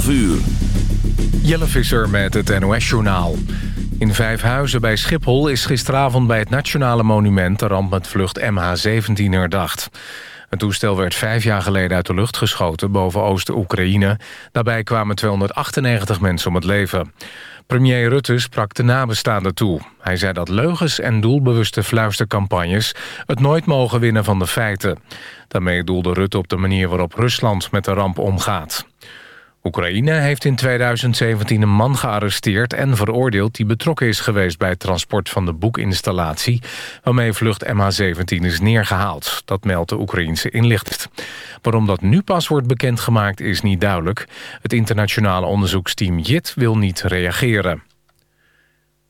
12 uur. Jelle Visser met het NOS-journaal. In Vijfhuizen bij Schiphol is gisteravond bij het Nationale Monument... de ramp met vlucht MH17 herdacht. Het toestel werd vijf jaar geleden uit de lucht geschoten boven Oost-Oekraïne. Daarbij kwamen 298 mensen om het leven. Premier Rutte sprak de nabestaanden toe. Hij zei dat leugens en doelbewuste fluistercampagnes... het nooit mogen winnen van de feiten. Daarmee doelde Rutte op de manier waarop Rusland met de ramp omgaat. Oekraïne heeft in 2017 een man gearresteerd en veroordeeld... die betrokken is geweest bij het transport van de boekinstallatie... waarmee vlucht MH17 is neergehaald. Dat meldt de Oekraïnse inlichting. Waarom dat nu pas wordt bekendgemaakt is niet duidelijk. Het internationale onderzoeksteam JIT wil niet reageren.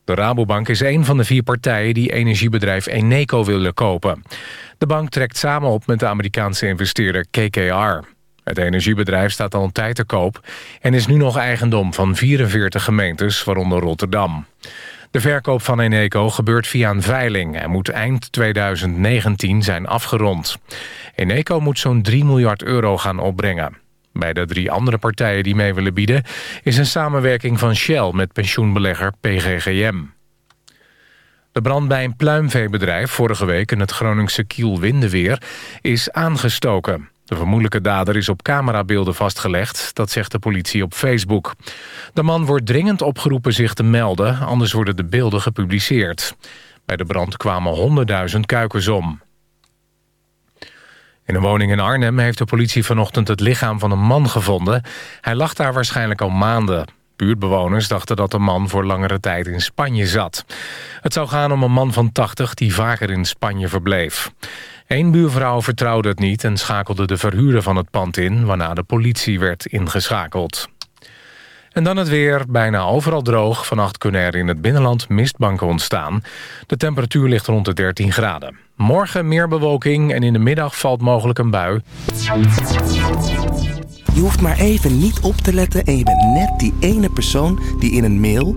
De Rabobank is een van de vier partijen die energiebedrijf Eneco willen kopen. De bank trekt samen op met de Amerikaanse investeerder KKR. Het energiebedrijf staat al een tijd te koop... en is nu nog eigendom van 44 gemeentes, waaronder Rotterdam. De verkoop van Eneco gebeurt via een veiling... en moet eind 2019 zijn afgerond. Eneco moet zo'n 3 miljard euro gaan opbrengen. Bij de drie andere partijen die mee willen bieden... is een samenwerking van Shell met pensioenbelegger PGGM. De brand bij een pluimveebedrijf vorige week in het Groningse Kiel-Windeweer is aangestoken. De vermoedelijke dader is op camerabeelden vastgelegd, dat zegt de politie op Facebook. De man wordt dringend opgeroepen zich te melden, anders worden de beelden gepubliceerd. Bij de brand kwamen honderdduizend kuikens om. In een woning in Arnhem heeft de politie vanochtend het lichaam van een man gevonden. Hij lag daar waarschijnlijk al maanden. Buurtbewoners dachten dat de man voor langere tijd in Spanje zat. Het zou gaan om een man van 80 die vaker in Spanje verbleef. Eén buurvrouw vertrouwde het niet en schakelde de verhuurder van het pand in... waarna de politie werd ingeschakeld. En dan het weer, bijna overal droog. Vannacht kunnen er in het binnenland mistbanken ontstaan. De temperatuur ligt rond de 13 graden. Morgen meer bewolking en in de middag valt mogelijk een bui. Je hoeft maar even niet op te letten en je bent net die ene persoon die in een mail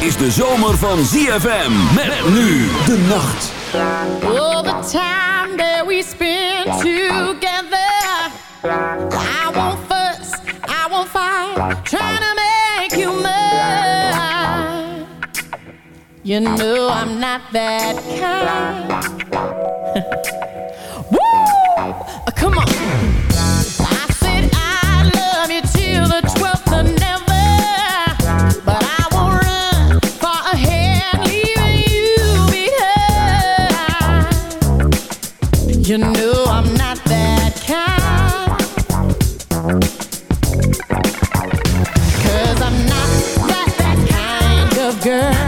Is de zomer van ZFM. Met nu de nacht. All the time that we spend together I won't fuss, I won't fight Trying to make you mine You know I'm not that kind Woo! You know I'm not that I'm not that, that kind of girl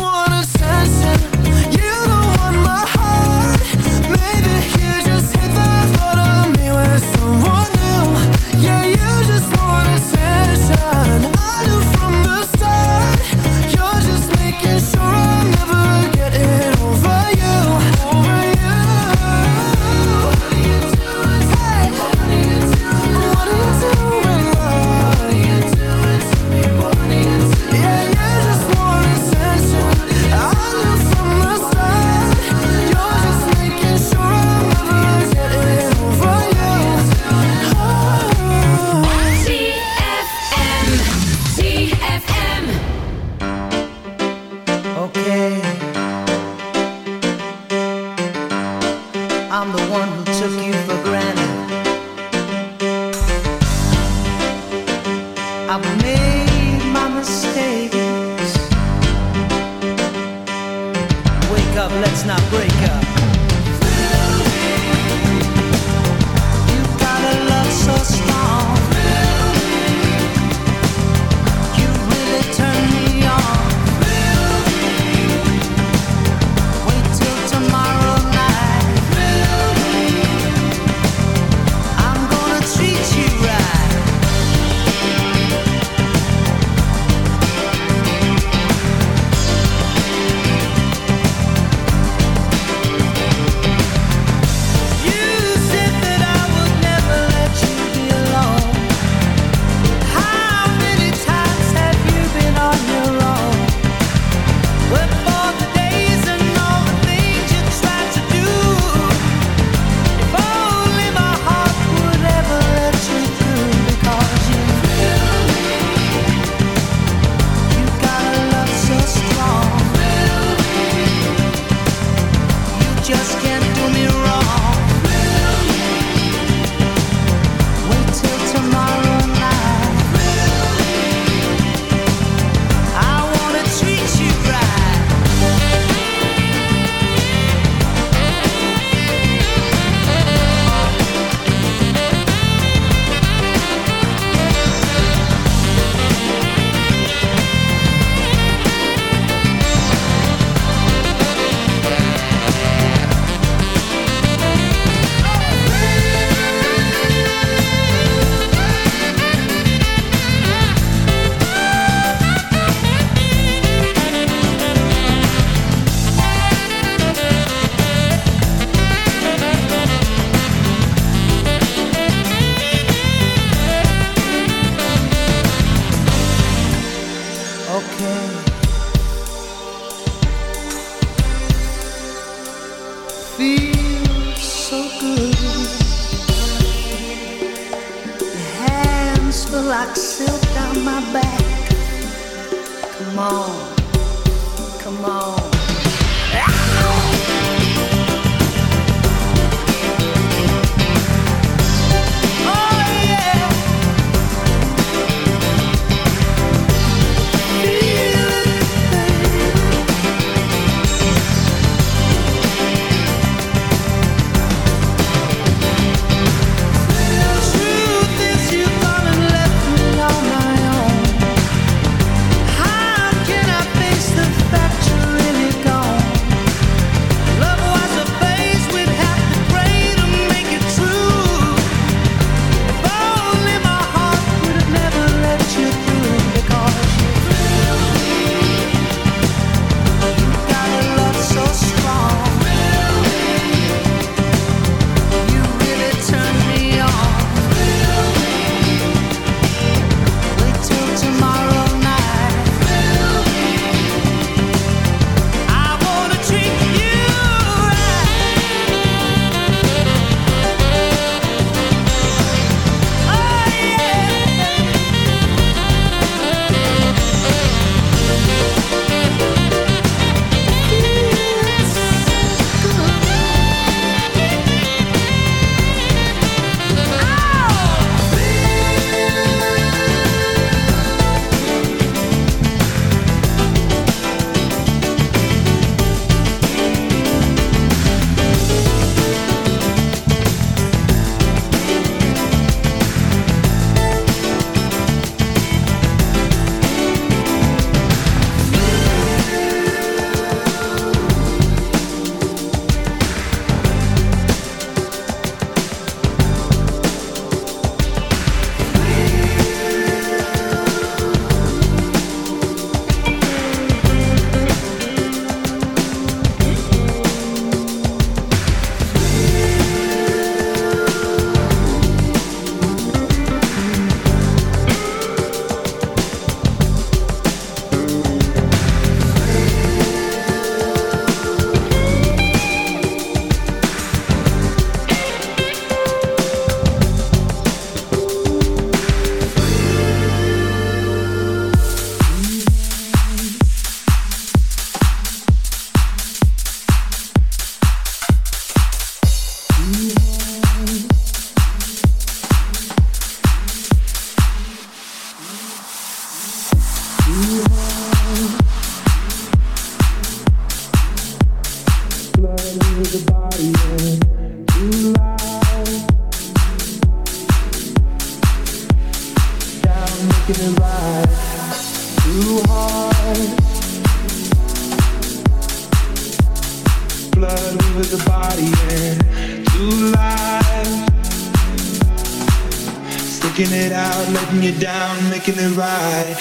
making it right.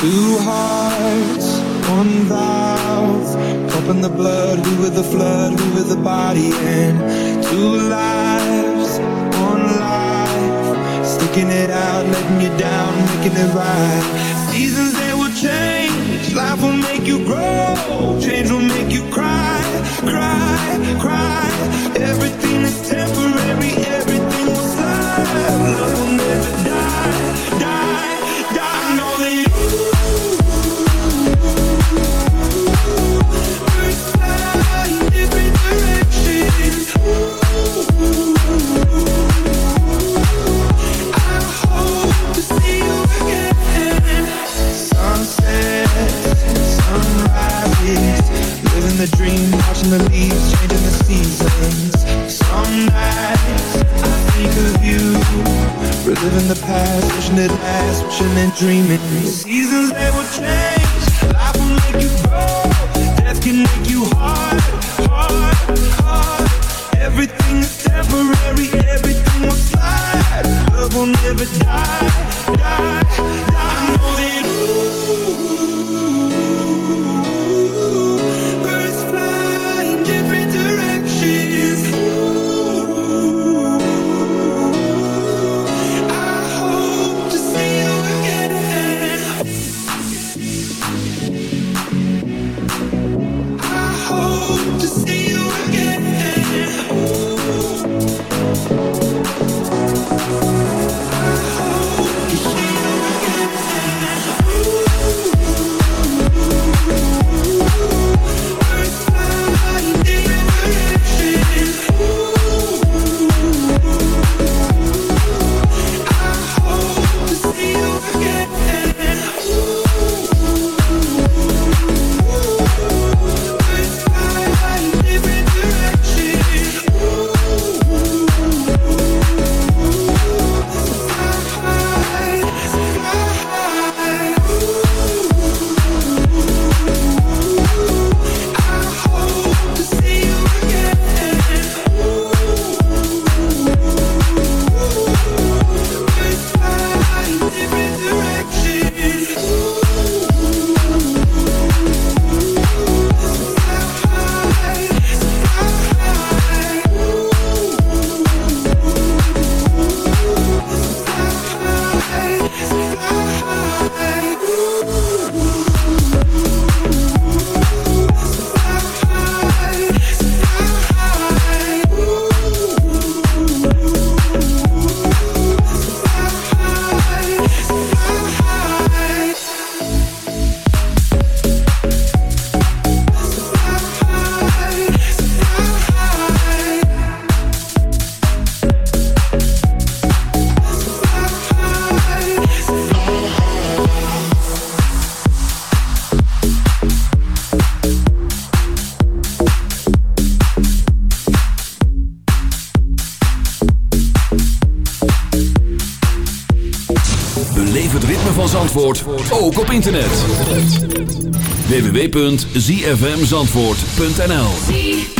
Two hearts, one valve. Pumping the blood, we were the flood, we were the body and two lives, one life. Sticking it out, letting you down, making it right. Seasons they will change, life will make you grow, change will make you cry, cry, cry. Everything is temporary, everything will slide. Love will never www.zfmzandvoort.nl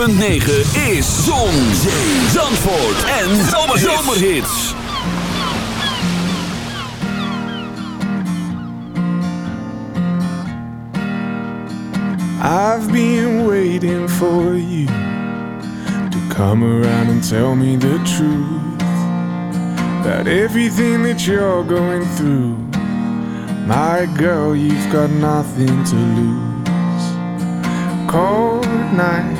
106.9 is Zon, Zee, Zandvoort en Zomerhits. I've been waiting for you to come around and tell me the truth about everything that you're going through. My girl, you've got nothing to lose. Cold nights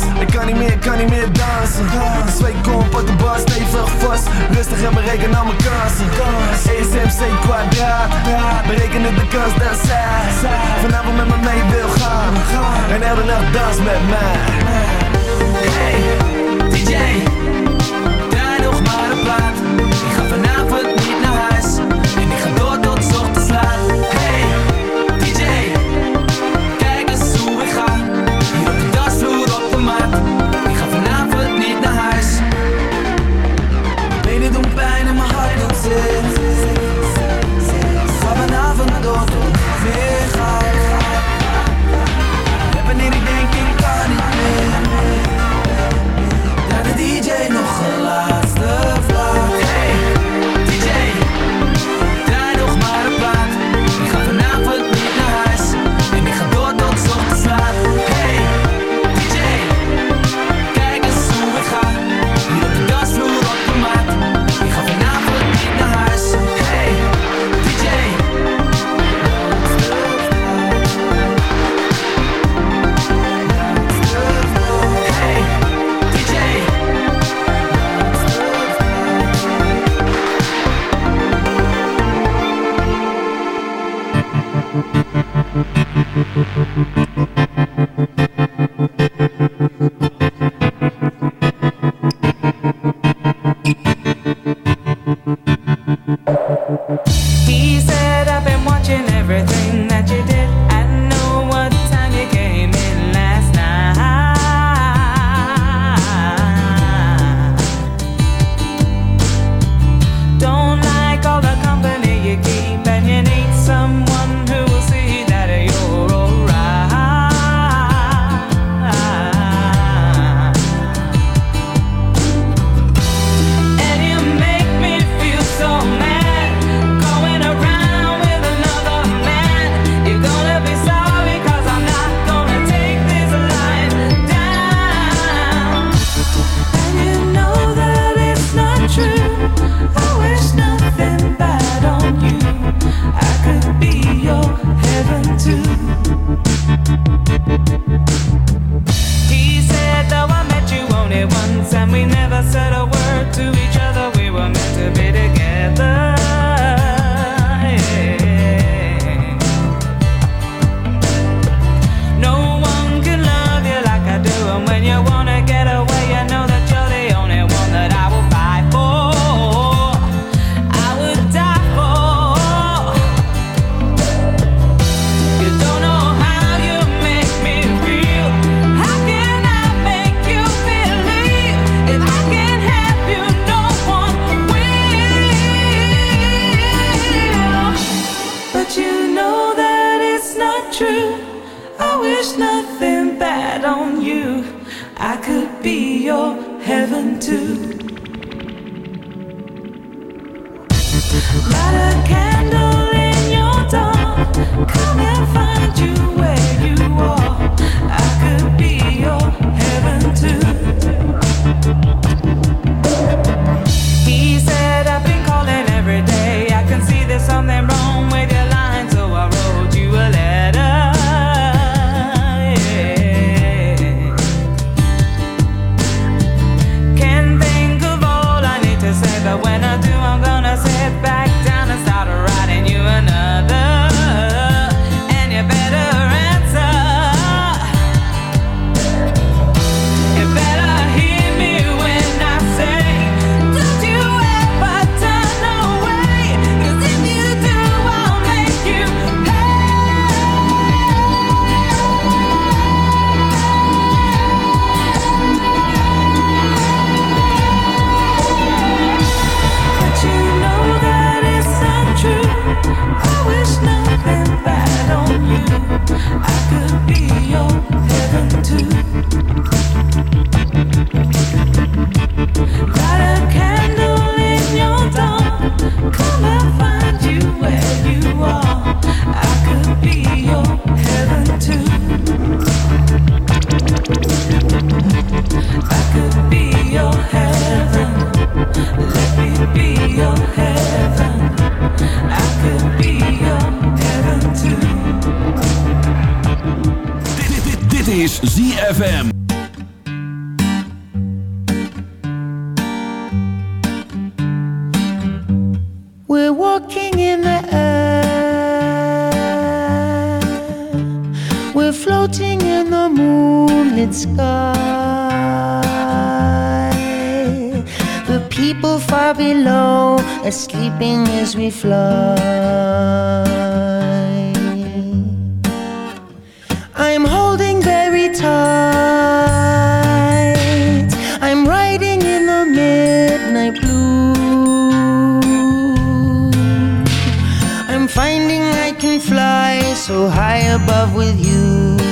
Ik kan niet meer, kan niet meer dansen. Twee kom, op de bas, stevig vast. Rustig en bereken al mijn kansen. ESMC kwadraat. Bereken de kans dat zij Vanavond met me mee wil gaan. En elke nacht dans met mij. Hey, DJ I'm finding I can fly so high above with you.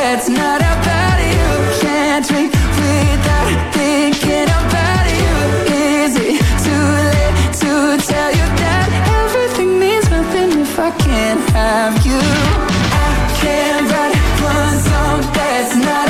Have you? Can't drink with that, think it about you. Easy to late to tell you that everything means but then if I can't write one song that's not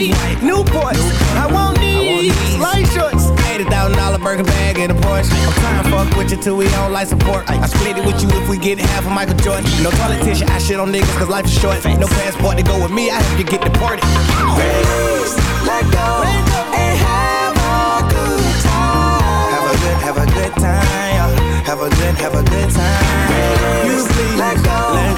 white, Newports. I want these light shorts. Eighty thousand dollar burger bag in a Porsche. I'm trying to fuck with you till we don't like support. I split it with you if we get half of Michael Jordan. No politician, I shit on niggas cause life is short. No passport to go with me, I help you get deported. Raise, let go, and have a good time. Have a good, have a good time. Have a good, have a good time. You please, let go, let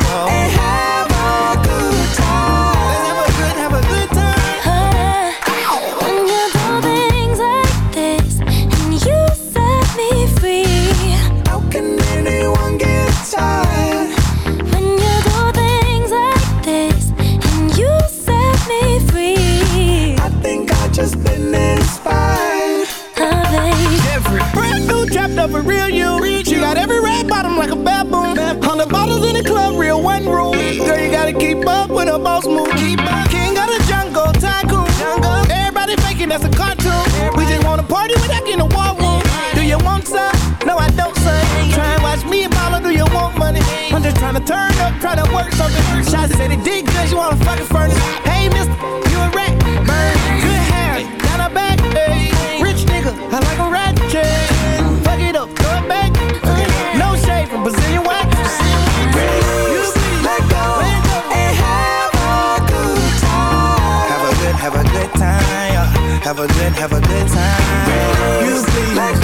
Turn up, try to work, so the first shot said it did good, you wanna fucking furnace. Hey, mister, you a rat, bird, good hair, got a back, hey. Rich nigga, I like a rat, yeah. Fuck it up, throw it back, no shade from Brazilian wax. Let go, and have a good time. Have a good, have a good time, yeah. Have a good, have a good time. You please let go.